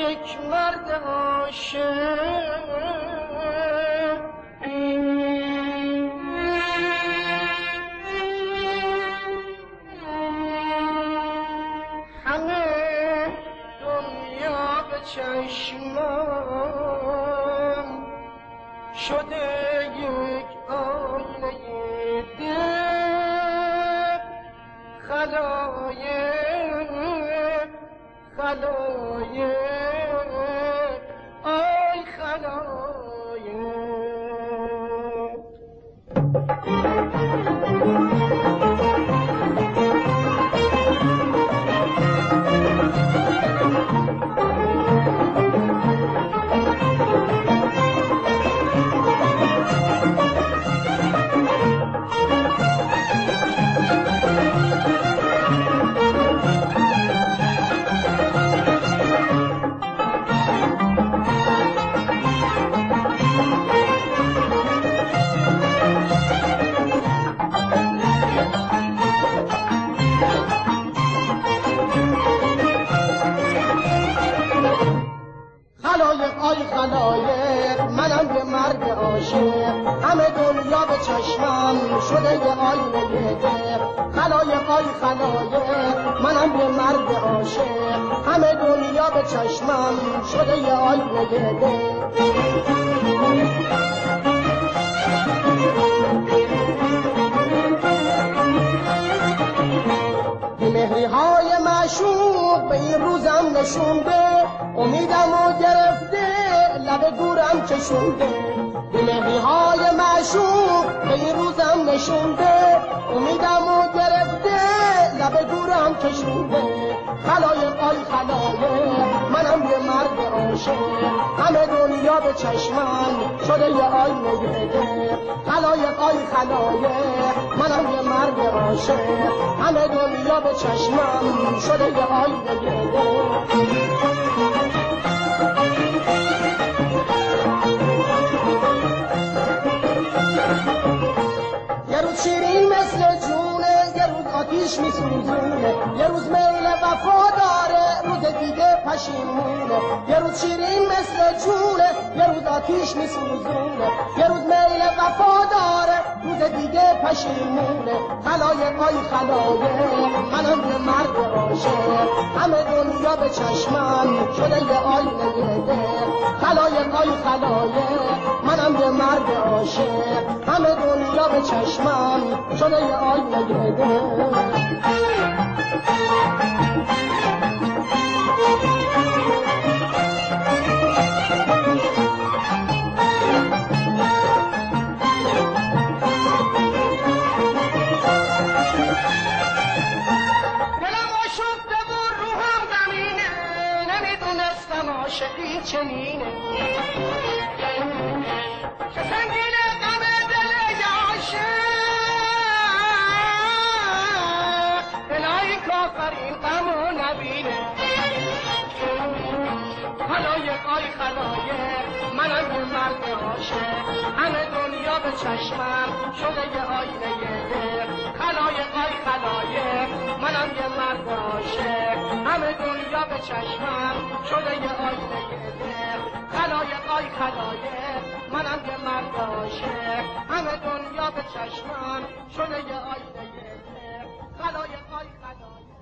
یک مرد عاشق. همه دنیا به چشمام شده یک آینه دل. خلایق خلایق شده یه آینه دل خلایق آی خلایق منم یه مرد عاشق. همه دنیا به چشمم شده یه آینه دل مهری های مشوق به این روزم گرفته لب گورم چشونده. مهری های معشوق به روزم نشونده. امیدم و گرفته لب دورم کشونده. خلایق آی خلایق منم یه مرد عاشق. همه دنیا به چشمم شده یه آینه دل خلایق آی خلایق منم یه مرد عاشق. همه دنیا به چشمم شده یه آینه دل وفا داره روز دیگه پشیمونه. یه روز شیرین مثل جونه یه روز آتیش میسوزونه یه روز میل وفا داره روز دیگه پشیمونه. خلایق های خلایق منم یه مرد عاشق همه دنیا به چشمم شده یه آینه دل خلایق های خلایق منم یه مرد عاشق همه دنیا به چشمم شده یه آینه دل چنینه. چه دل عاشق و نبینه. یه همه دنیا به چشمم شده یه آینه دل خلایق آی خلایق منم یه مرد همه دنیا به چشمم شده یه آینه خلایقای خلایق منم یه مرد همه دنیا به چشمم شده یه خلایق آی خلایق